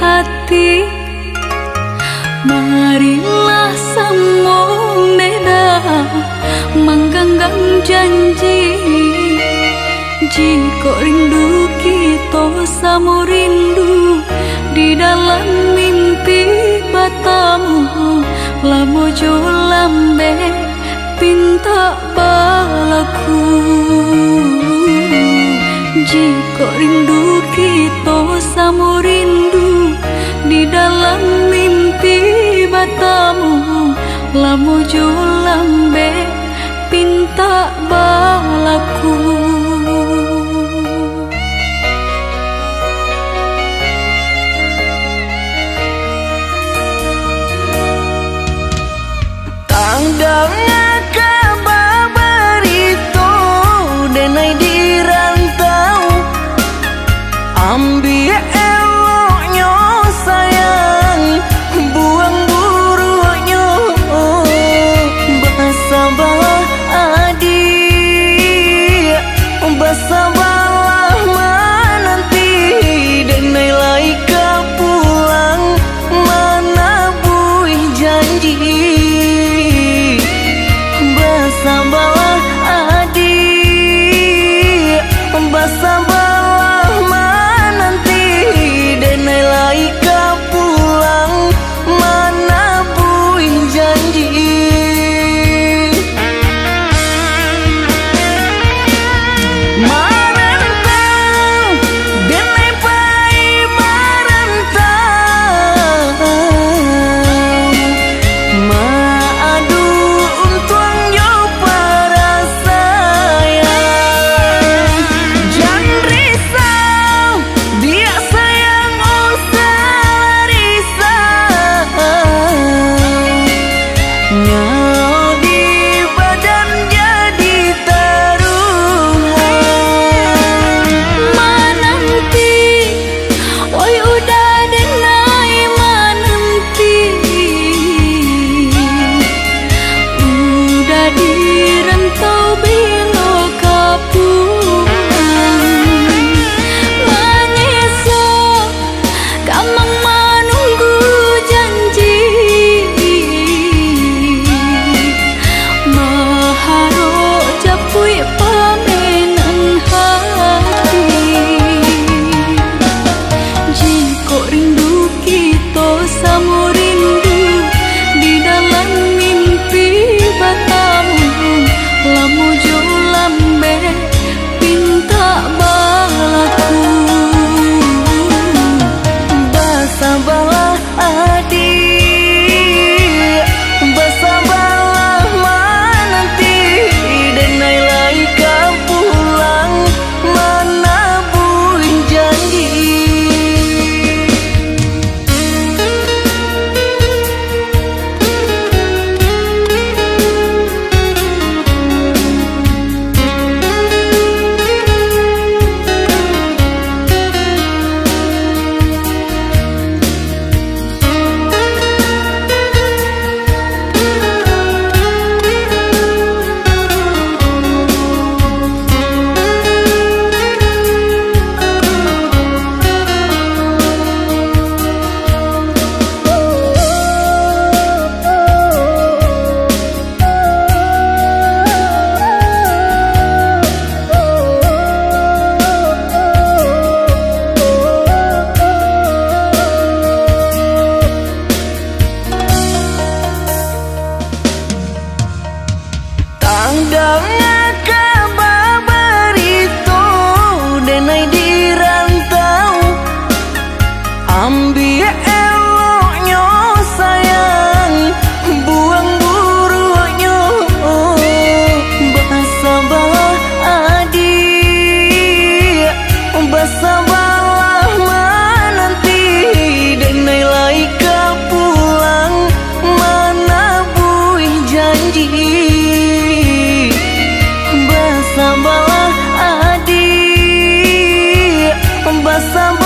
hati Marilah semua beda Menggenggam janji Jika rindu kita sama rindu Di dalam mimpi batamu Lamo jo lambe pinta balaku janji kok rindu kita sama rindu di dalam mimpi matamu. Lamu julambe pinta balaku. bersamalah adik bersama